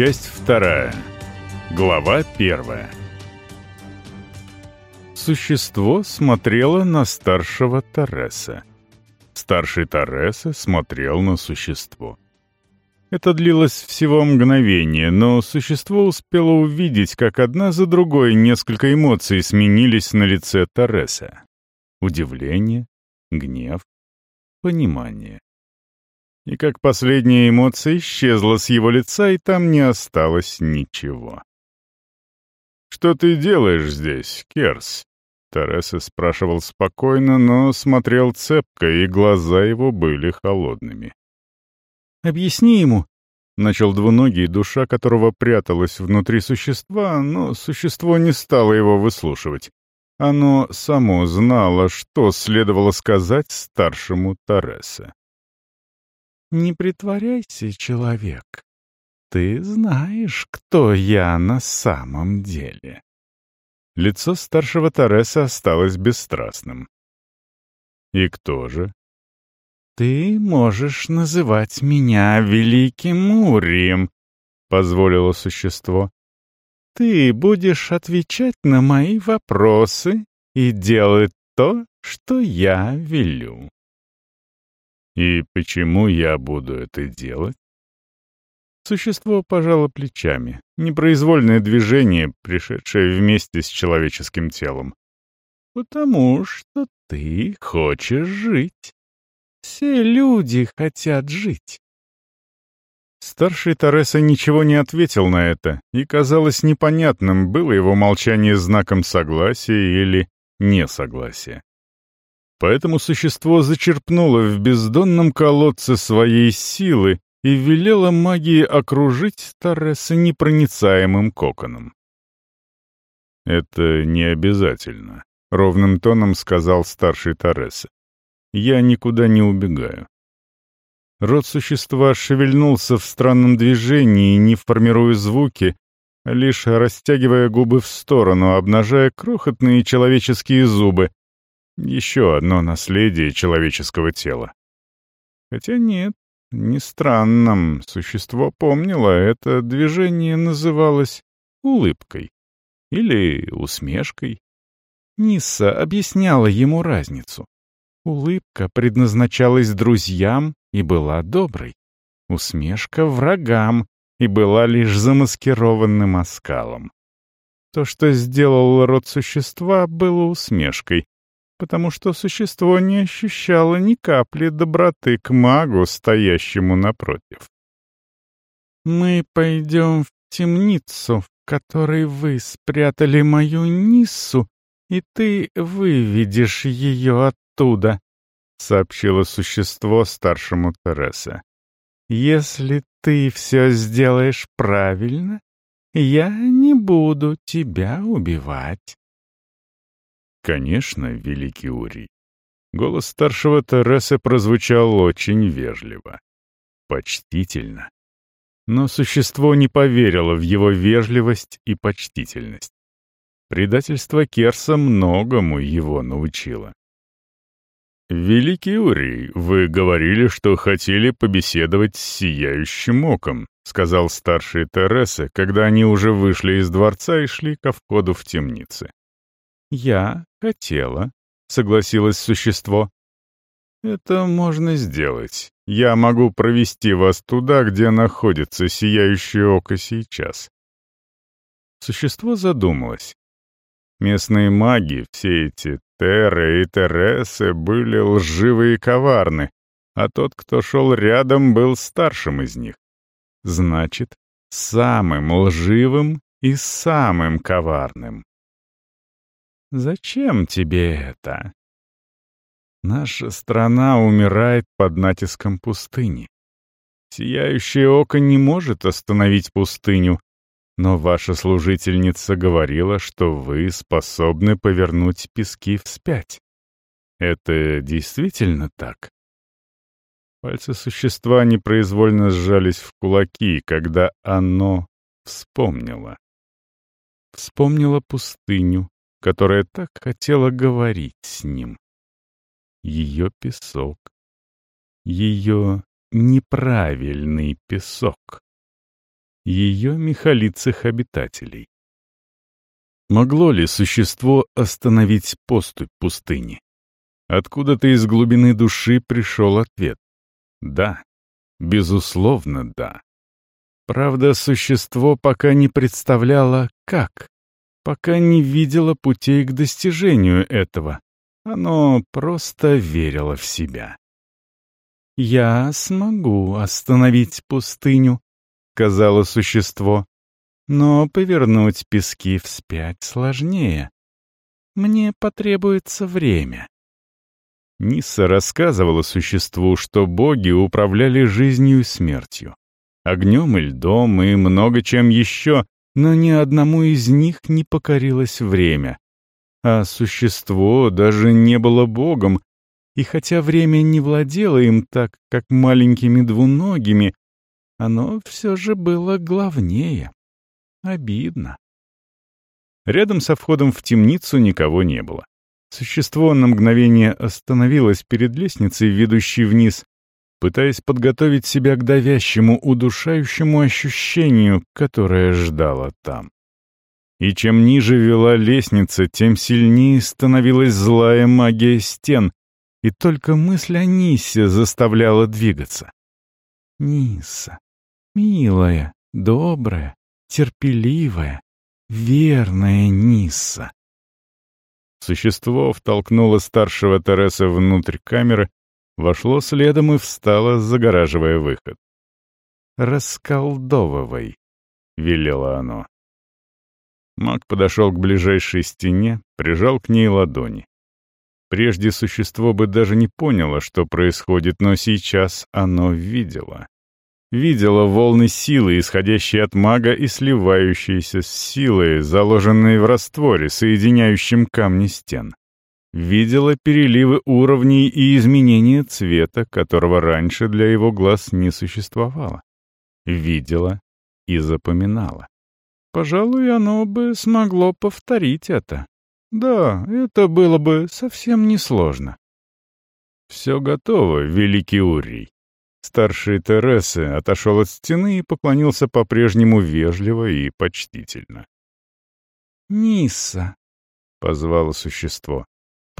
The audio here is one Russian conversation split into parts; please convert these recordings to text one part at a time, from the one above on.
Часть вторая. Глава первая. Существо смотрело на старшего Тареса. Старший Тареса смотрел на существо. Это длилось всего мгновение, но существо успело увидеть, как одна за другой несколько эмоций сменились на лице Тареса. Удивление, гнев, понимание и как последняя эмоция исчезла с его лица, и там не осталось ничего. «Что ты делаешь здесь, Керс?» Тереса спрашивал спокойно, но смотрел цепко, и глаза его были холодными. «Объясни ему», — начал двуногий, душа которого пряталась внутри существа, но существо не стало его выслушивать. Оно само знало, что следовало сказать старшему Тереса. Не притворяйся, человек. Ты знаешь, кто я на самом деле. Лицо старшего Тареса осталось бесстрастным. И кто же? Ты можешь называть меня Великим Урием, позволило существо. Ты будешь отвечать на мои вопросы и делать то, что я велю. И почему я буду это делать? Существо пожало плечами. Непроизвольное движение, пришедшее вместе с человеческим телом. Потому что ты хочешь жить. Все люди хотят жить. Старший Тареса ничего не ответил на это, и казалось непонятным, было его молчание знаком согласия или несогласия. Поэтому существо зачерпнуло в бездонном колодце своей силы и велело магии окружить Тареса непроницаемым коконом. «Это не обязательно», — ровным тоном сказал старший Тареса. «Я никуда не убегаю». Рот существа шевельнулся в странном движении, не формируя звуки, лишь растягивая губы в сторону, обнажая крохотные человеческие зубы, еще одно наследие человеческого тела. Хотя нет, не странным. Существо помнило, это движение называлось улыбкой или усмешкой. Нисса объясняла ему разницу. Улыбка предназначалась друзьям и была доброй. Усмешка — врагам и была лишь замаскированным оскалом. То, что сделал род существа, было усмешкой, потому что существо не ощущало ни капли доброты к магу, стоящему напротив. «Мы пойдем в темницу, в которой вы спрятали мою Ниссу, и ты выведешь ее оттуда», — сообщило существо старшему Тереса. «Если ты все сделаешь правильно, я не буду тебя убивать». «Конечно, великий Урий». Голос старшего Тереса прозвучал очень вежливо, почтительно. Но существо не поверило в его вежливость и почтительность. Предательство Керса многому его научило. «Великий Урий, вы говорили, что хотели побеседовать с Сияющим Оком», сказал старший Тереса, когда они уже вышли из дворца и шли ко входу в темницы. «Я хотела», — согласилось существо. «Это можно сделать. Я могу провести вас туда, где находится сияющее око сейчас». Существо задумалось. Местные маги, все эти Терры и Тересы, были лживы и коварны, а тот, кто шел рядом, был старшим из них. Значит, самым лживым и самым коварным. Зачем тебе это? Наша страна умирает под натиском пустыни. Сияющее око не может остановить пустыню, но ваша служительница говорила, что вы способны повернуть пески вспять. Это действительно так? Пальцы существа непроизвольно сжались в кулаки, когда оно вспомнило. Вспомнило пустыню, которая так хотела говорить с ним. Ее песок. Ее неправильный песок. ее михалицых обитателей. Могло ли существо остановить поступь пустыни? Откуда-то из глубины души пришел ответ. Да, безусловно, да. Правда, существо пока не представляло, как, пока не видело путей к достижению этого. Оно просто верило в себя. «Я смогу остановить пустыню», — сказала существо. «Но повернуть пески вспять сложнее. Мне потребуется время». Ниса рассказывала существу, что боги управляли жизнью и смертью, огнем и льдом и много чем еще, но ни одному из них не покорилось время. А существо даже не было богом, и хотя время не владело им так, как маленькими двуногими, оно все же было главнее. Обидно. Рядом со входом в темницу никого не было. Существо на мгновение остановилось перед лестницей, ведущей вниз, пытаясь подготовить себя к давящему, удушающему ощущению, которое ждало там. И чем ниже вела лестница, тем сильнее становилась злая магия стен, и только мысль о Нисе заставляла двигаться. Ниса, милая, добрая, терпеливая, верная Ниса. Существо втолкнуло старшего Тереса внутрь камеры, вошло следом и встало, загораживая выход. «Расколдовывай», — велело оно. Маг подошел к ближайшей стене, прижал к ней ладони. Прежде существо бы даже не поняло, что происходит, но сейчас оно видело. Видело волны силы, исходящие от мага и сливающиеся с силой, заложенные в растворе, соединяющем камни стен. Видела переливы уровней и изменения цвета, которого раньше для его глаз не существовало. Видела и запоминала. Пожалуй, оно бы смогло повторить это, да, это было бы совсем несложно. «Все готово, великий Урий». Старший Тересы отошел от стены и поклонился по-прежнему вежливо и почтительно. «Нисса», — позвало существо, —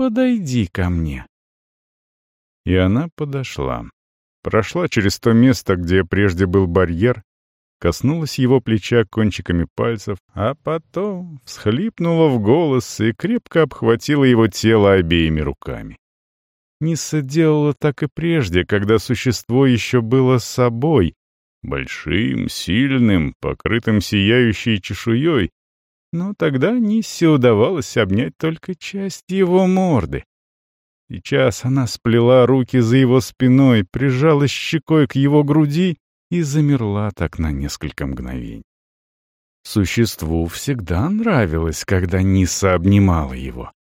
«подойди ко мне». И она подошла. Прошла через то место, где прежде был барьер, коснулась его плеча кончиками пальцев, а потом всхлипнула в голос и крепко обхватила его тело обеими руками. Ниса делала так и прежде, когда существо еще было собой, большим, сильным, покрытым сияющей чешуей, но тогда Ниссе удавалось обнять только часть его морды. Сейчас она сплела руки за его спиной, прижалась щекой к его груди и замерла так на несколько мгновений. Существу всегда нравилось, когда Ниса обнимала его.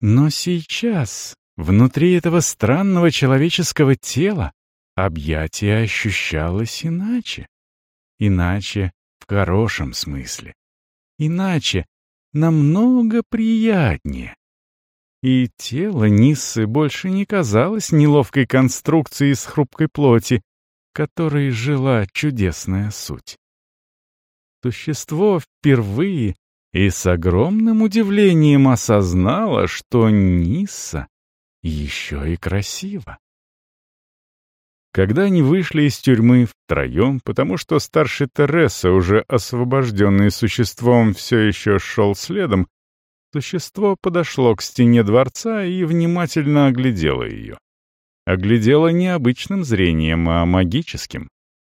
Но сейчас, внутри этого странного человеческого тела, объятие ощущалось иначе. Иначе в хорошем смысле. Иначе намного приятнее. И тело Ниссы больше не казалось неловкой конструкцией из хрупкой плоти, которой жила чудесная суть. Существо впервые и с огромным удивлением осознало, что Ниса еще и красива. Когда они вышли из тюрьмы втроем, потому что старший Тереса, уже освобожденный существом, все еще шел следом, существо подошло к стене дворца и внимательно оглядело ее оглядела не обычным зрением, а магическим,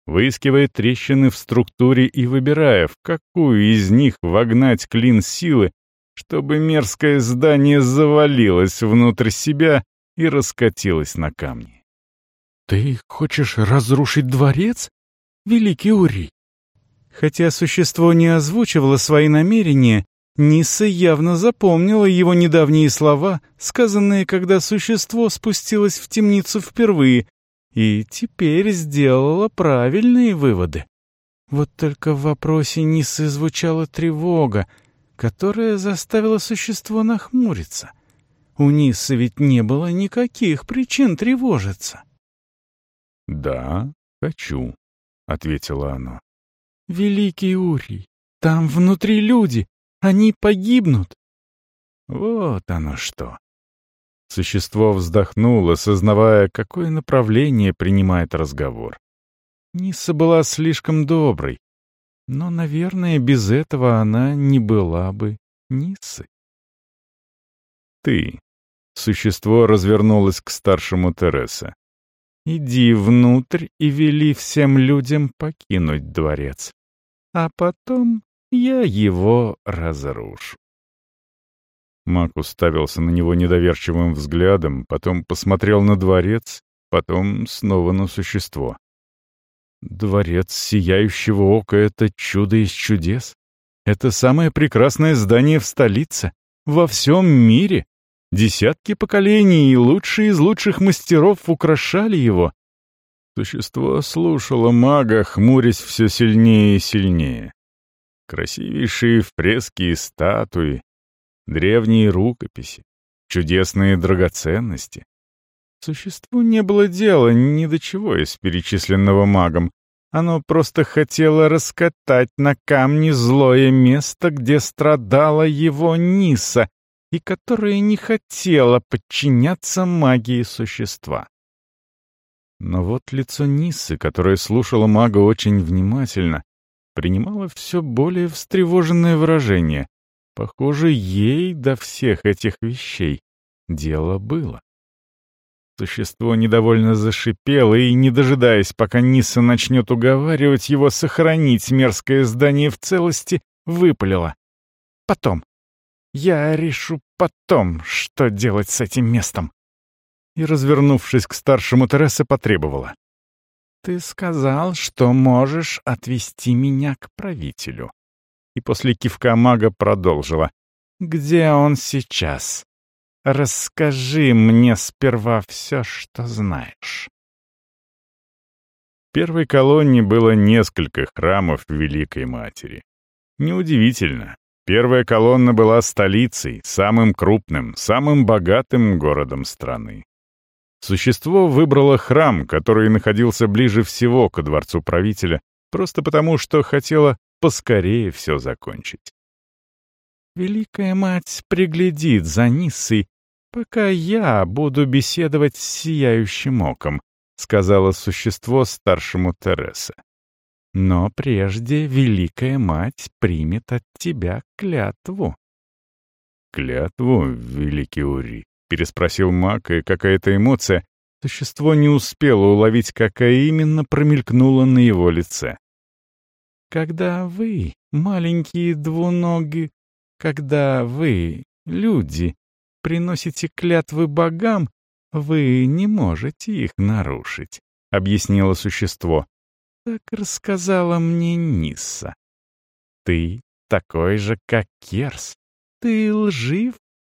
выискивая трещины в структуре и выбирая, в какую из них вогнать клин силы, чтобы мерзкое здание завалилось внутрь себя и раскатилось на камни. «Ты хочешь разрушить дворец, великий Урий?» Хотя существо не озвучивало свои намерения, Ниса явно запомнила его недавние слова, сказанные, когда существо спустилось в темницу впервые, и теперь сделала правильные выводы. Вот только в вопросе Нисы звучала тревога, которая заставила существо нахмуриться. У Нисы ведь не было никаких причин тревожиться. «Да, хочу», — ответило оно. «Великий Урий, там внутри люди, они погибнут!» Вот оно что. Существо вздохнуло, сознавая, какое направление принимает разговор. Ниса была слишком доброй, но, наверное, без этого она не была бы Ниссой. «Ты». Существо развернулось к старшему Тереса. «Иди внутрь и вели всем людям покинуть дворец, а потом я его разрушу». Мак уставился на него недоверчивым взглядом, потом посмотрел на дворец, потом снова на существо. Дворец Сияющего Ока — это чудо из чудес. Это самое прекрасное здание в столице, во всем мире. Десятки поколений и лучшие из лучших мастеров украшали его. Существо слушало мага, хмурясь все сильнее и сильнее. Красивейшие фрески и статуи, древние рукописи, чудесные драгоценности. Существу не было дела ни до чего из перечисленного магом. Оно просто хотело раскатать на камни злое место, где страдала его Ниса, и которое не хотело подчиняться магии существа. Но вот лицо Нисы, которое слушало мага очень внимательно, принимало все более встревоженное выражение. Похоже, ей до всех этих вещей дело было. Существо недовольно зашипело и, не дожидаясь, пока Ниса начнет уговаривать его сохранить мерзкое здание в целости, выпалило. «Потом. Я решу потом, что делать с этим местом». И, развернувшись к старшему Тереса, потребовала. «Ты сказал, что можешь отвести меня к правителю и после кивка мага продолжила. «Где он сейчас? Расскажи мне сперва все, что знаешь». В первой колонне было несколько храмов Великой Матери. Неудивительно. Первая колонна была столицей, самым крупным, самым богатым городом страны. Существо выбрало храм, который находился ближе всего ко дворцу правителя, просто потому, что хотело поскорее все закончить. Великая мать приглядит за Ниссой, пока я буду беседовать с сияющим оком, сказала существо старшему Тереса. Но прежде Великая Мать примет от тебя клятву. «Клятву, Великий Ури?» — переспросил маг, и какая-то эмоция, существо не успело уловить, какая именно промелькнула на его лице. Когда вы, маленькие двуноги, когда вы, люди, приносите клятвы богам, вы не можете их нарушить, — объяснило существо. Так рассказала мне Нисса. Ты такой же, как Керс. Ты лжив,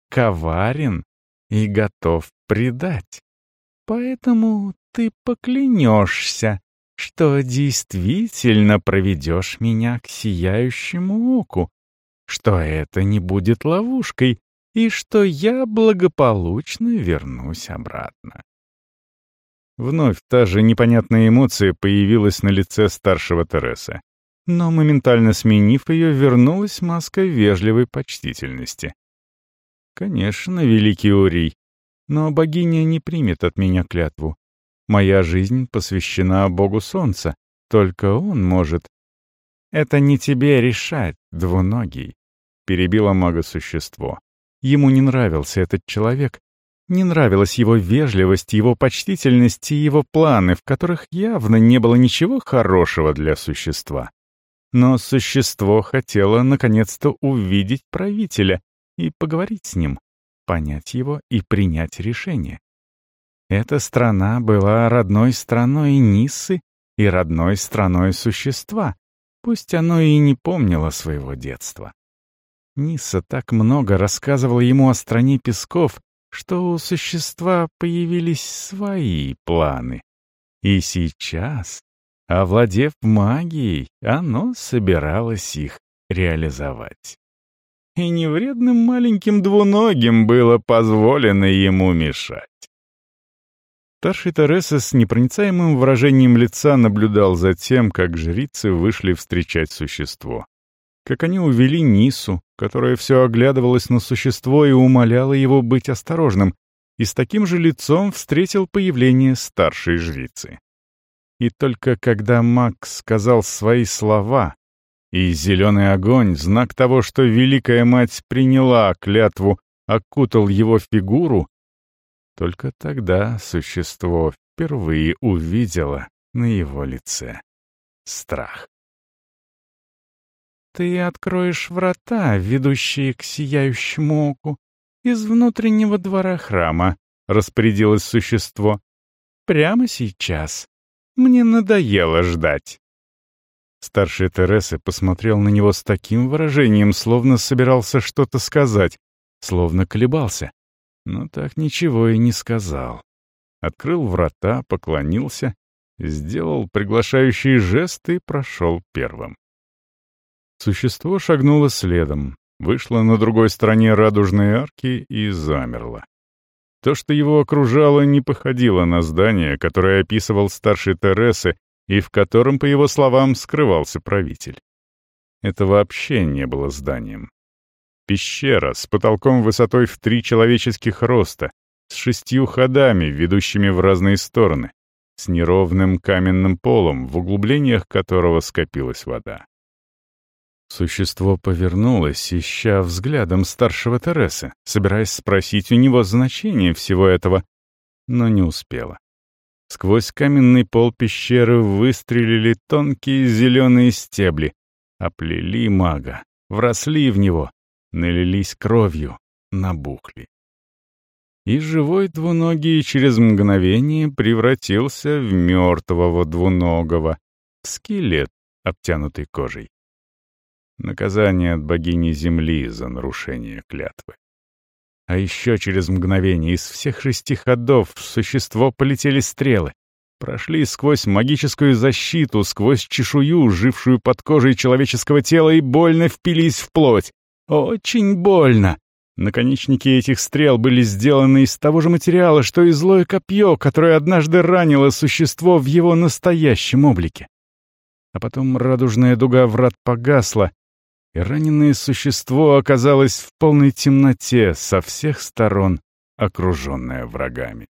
коварен и готов предать. Поэтому ты поклянешься, что действительно проведешь меня к сияющему оку, что это не будет ловушкой и что я благополучно вернусь обратно. Вновь та же непонятная эмоция появилась на лице старшего Тереса, но моментально сменив ее, вернулась маска вежливой почтительности. «Конечно, великий Урий, но богиня не примет от меня клятву. Моя жизнь посвящена Богу Солнца. Только он может... «Это не тебе решать, двуногий», — перебило мага-существо. Ему не нравился этот человек, не нравилась его вежливость, его почтительность и его планы, в которых явно не было ничего хорошего для существа. Но существо хотело наконец-то увидеть правителя и поговорить с ним, понять его и принять решение. Эта страна была родной страной Ниссы и родной страной существа, пусть оно и не помнило своего детства. Нисса так много рассказывала ему о стране песков, что у существа появились свои планы. И сейчас, овладев магией, оно собиралось их реализовать. И невредным маленьким двуногим было позволено ему мешать. Старший Тереса с непроницаемым выражением лица наблюдал за тем, как жрицы вышли встречать существо. Как они увели Нису, которая все оглядывалась на существо и умоляла его быть осторожным, и с таким же лицом встретил появление старшей жрицы. И только когда Макс сказал свои слова, и зеленый огонь, знак того, что Великая Мать приняла клятву, окутал его фигуру, только тогда существо впервые увидело на его лице страх. «Ты откроешь врата, ведущие к сияющему оку, из внутреннего двора храма», — распорядилось существо. «Прямо сейчас. Мне надоело ждать». Старший Тереса посмотрел на него с таким выражением, словно собирался что-то сказать, словно колебался но так ничего и не сказал. Открыл врата, поклонился, сделал приглашающий жест и прошел первым. Существо шагнуло следом, вышло на другой стороне радужной арки и замерло. То, что его окружало, не походило на здание, которое описывал старший Тересы и в котором, по его словам, скрывался правитель. Это вообще не было зданием. Пещера с потолком высотой в три человеческих роста, с шестью ходами, ведущими в разные стороны, с неровным каменным полом, в углублениях которого скопилась вода. Существо повернулось, ища взглядом старшего Тересы, собираясь спросить у него значение всего этого, но не успело. Сквозь каменный пол пещеры выстрелили тонкие зеленые стебли, оплели мага, вросли в него, налились кровью, набухли. И живой двуногий через мгновение превратился в мертвого двуногого, в скелет, обтянутый кожей. Наказание от богини Земли за нарушение клятвы. А еще через мгновение из всех шести ходов в существо полетели стрелы, прошли сквозь магическую защиту, сквозь чешую, жившую под кожей человеческого тела, и больно впились в плоть. Очень больно. Наконечники этих стрел были сделаны из того же материала, что и злое копье, которое однажды ранило существо в его настоящем облике. А потом радужная дуга врат погасла, и раненое существо оказалось в полной темноте со всех сторон, окруженное врагами.